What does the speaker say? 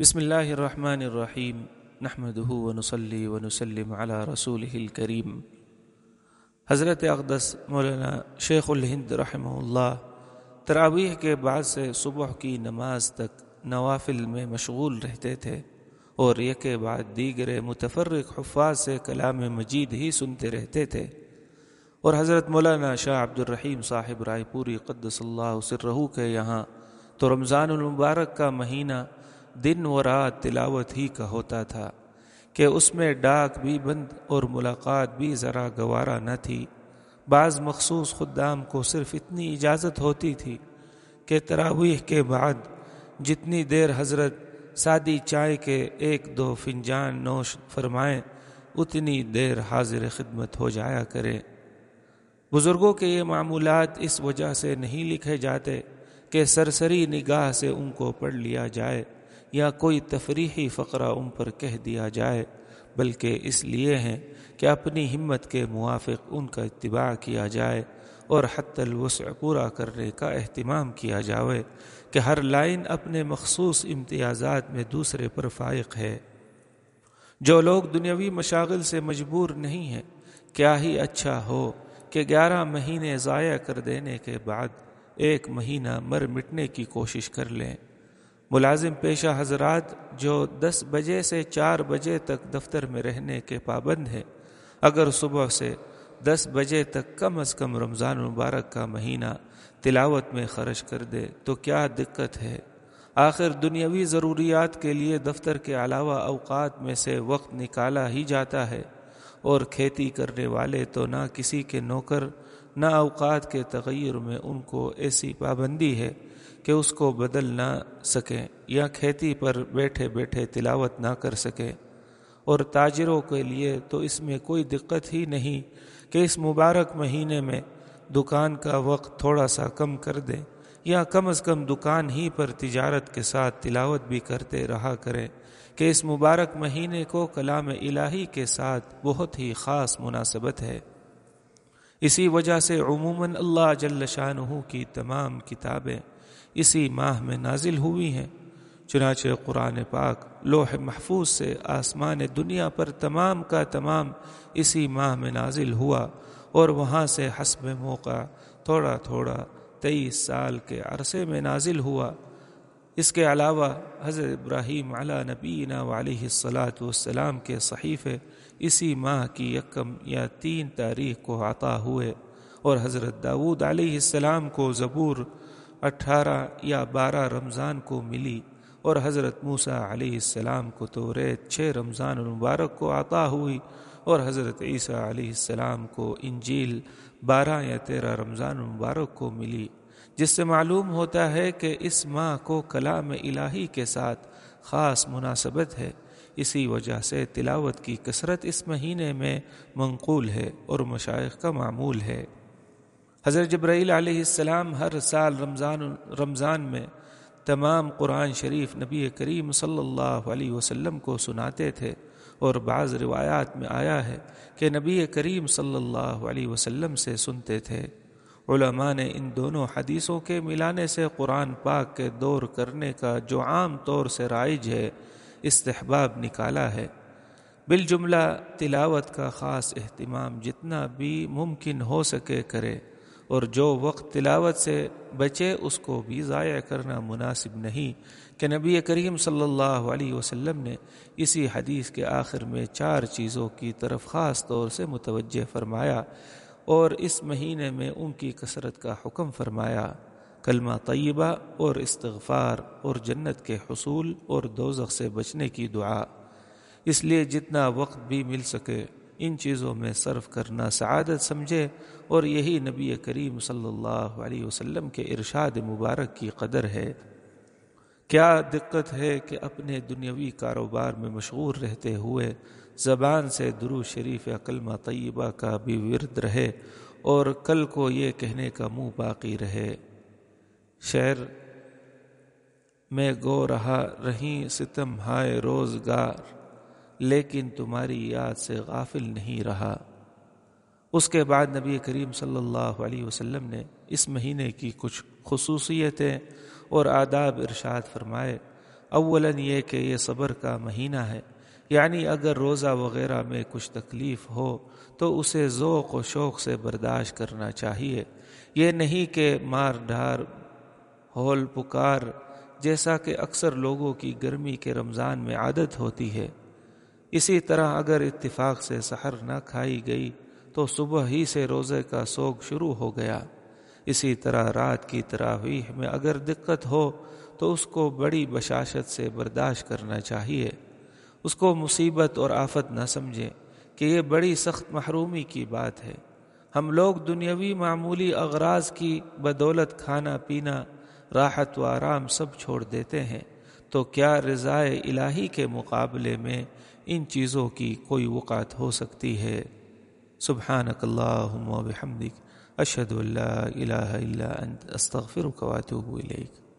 بسم اللہ الرحمن الرحیم۔ نحمده ونصلي ونسلم على رسوله الكریم حضرت اقدس مولانا شیخ الہند رحمہ اللہ تراویح کے بعد سے صبح کی نماز تک نوافل میں مشغول رہتے تھے اور یک بعد دیگر متفرق حفاظ سے کلام مجید ہی سنتے رہتے تھے۔ اور حضرت مولانا شاہ عبد الرحیم صاحب رائے پوری قدس اللہ سرہ کے یہاں تو رمضان المبارک کا مہینہ دن و رات تلاوت ہی کا ہوتا تھا کہ اس میں ڈاک بھی بند اور ملاقات بھی ذرا گوارا نہ تھی۔ بعض مخصوص خدام کو صرف اتنی اجازت ہوتی تھی کہ تراویح کے بعد جتنی دیر حضرت سادی چائے کے ایک دو فنجان نوش فرمائیں، اتنی دیر حاضر خدمت ہو جایا کرے۔ بزرگوں کے یہ معمولات اس وجہ سے نہیں لکھے جاتے کہ سرسری نگاہ سے ان کو پڑھ لیا جائے۔ یا کوئی تفریحی فقرہ ان پر کہہ دیا جائے، بلکہ اس لیے ہیں کہ اپنی ہمت کے موافق ان کا اتباع کیا جائے اور حت الوسع پورا کرنے کا اہتمام کیا جاوے کہ ہر لائن اپنے مخصوص امتیازات میں دوسرے پر فائق ہے۔ جو لوگ دنیاوی مشاغل سے مجبور نہیں ہیں، کیا ہی اچھا ہو کہ گیارہ مہینے ضائع کر دینے کے بعد ایک مہینہ مر مٹنے کی کوشش کر لیں۔ ملازم پیشہ حضرات جو دس بجے سے چار بجے تک دفتر میں رہنے کے پابند ہیں۔ اگر صبح سے دس بجے تک کم از کم رمضان المبارک کا مہینہ تلاوت میں خرچ کر دے تو کیا دقت ہے؟ آخر دنیاوی ضروریات کے لیے دفتر کے علاوہ اوقات میں سے وقت نکالا ہی جاتا ہے۔ اور کھیتی کرنے والے تو نہ کسی کے نوکر نہ اوقات کے تغیر میں ان کو ایسی پابندی ہے کہ اس کو بدل نہ سکیں یا کھیتی پر بیٹھے بیٹھے تلاوت نہ کر سکیں اور تاجروں کے لیے تو اس میں کوئی دقت ہی نہیں کہ اس مبارک مہینے میں دکان کا وقت تھوڑا سا کم کر دیں یا کم از کم دکان ہی پر تجارت کے ساتھ تلاوت بھی کرتے رہا کریں کہ اس مبارک مہینے کو کلام الہی کے ساتھ بہت ہی خاص مناسبت ہے۔ اسی وجہ سے عموماً اللہ جل شاہ کی تمام کتابیں اسی ماہ میں نازل ہوئی ہیں۔ چنانچہ قرآن پاک لوح محفوظ سے آسمان دنیا پر تمام کا تمام اسی ماہ میں نازل ہوا اور وہاں سے حسب موقع تھوڑا تھوڑا تیئیس سال کے عرصے میں نازل ہوا۔ اس کے علاوہ حضرت ابراہیم علیہ نبینا علیہ الصلاۃ والسلام کے صحیفے اسی ماہ کی یکم یا تین تاریخ کو عطا ہوئے اور حضرت داود علیہ السلام کو زبور اٹھارہ یا بارہ رمضان کو ملی اور حضرت موسیٰ علیہ السلام کو تو ریت چھ رمضان المبارک کو عطا ہوئی۔ اور حضرت عیسیٰ علیہ السلام کو انجیل بارہ یا تیرہ رمضان المبارک کو ملی، جس سے معلوم ہوتا ہے کہ اس ماہ کو کلام الہی کے ساتھ خاص مناسبت ہے۔ اسی وجہ سے تلاوت کی کثرت اس مہینے میں منقول ہے اور مشائق کا معمول ہے۔ حضرت جبرائیل علیہ السلام ہر سال رمضان رمضان میں تمام قرآن شریف نبی کریم صلی اللہ علیہ وسلم کو سناتے تھے۔ اور بعض روایات میں آیا ہے کہ نبی کریم صلی اللہ علیہ وسلم سے سنتے تھے، علماء نے ان دونوں حدیثوں کے ملانے سے قرآن پاک کے دور کرنے کا جو عام طور سے رائج ہے، استحباب نکالا ہے۔ بالجملہ تلاوت کا خاص اہتمام جتنا بھی ممکن ہو سکے کرے۔ اور جو وقت تلاوت سے بچے اس کو بھی ضائع کرنا مناسب نہیں کہ نبی کریم صلی اللہ علیہ وسلم نے اسی حدیث کے آخر میں چار چیزوں کی طرف خاص طور سے متوجہ فرمایا اور اس مہینے میں ان کی کثرت کا حکم فرمایا، کلمہ طیبہ اور استغفار اور جنت کے حصول اور دوزخ سے بچنے کی دعا۔ اس لیے جتنا وقت بھی مل سکے ان چیزوں میں صرف کرنا سعادت سمجھے اور یہی نبی کریم صلی اللہ علیہ وسلم کے ارشاد مبارک کی قدر ہے۔ کیا دقت ہے کہ اپنے دنیاوی کاروبار میں مشغور رہتے ہوئے زبان سے درو شریف کلمہ طیبہ کا بھی ورد رہے اور کل کو یہ کہنے کا منہ باقی رہے؟ شعر، میں گو رہا رہیں ستم ہائے روزگار۔ لیکن تمہاری یاد سے غافل نہیں رہا۔ اس کے بعد نبی کریم صلی اللہ علیہ وسلم نے اس مہینے کی کچھ خصوصیتیں اور آداب ارشاد فرمائے۔ اولاً یہ کہ یہ صبر کا مہینہ ہے یعنی اگر روزہ وغیرہ میں کچھ تکلیف ہو تو اسے ذوق و شوق سے برداشت کرنا چاہیے۔ یہ نہیں کہ مار ڈھار، ہول پکار، جیسا کہ اکثر لوگوں کی گرمی کے رمضان میں عادت ہوتی ہے۔ اسی طرح اگر اتفاق سے سحر نہ کھائی گئی تو صبح ہی سے روزے کا سوگ شروع ہو گیا۔ اسی طرح رات کی تراویح میں اگر دقت ہو تو اس کو بڑی بشاشت سے برداشت کرنا چاہیے۔ اس کو مصیبت اور آفت نہ سمجھیں کہ یہ بڑی سخت محرومی کی بات ہے۔ ہم لوگ دنیاوی معمولی اغراض کی بدولت کھانا پینا، راحت و آرام سب چھوڑ دیتے ہیں۔ تو کیا رضائے الہی کے مقابلے میں ان چیزوں کی کوئی وقعت ہو سکتی ہے؟ سبحانک اللہم و بحمدک، اشہد اللہ الہ الا انت، استغفرک و اتوب الیک۔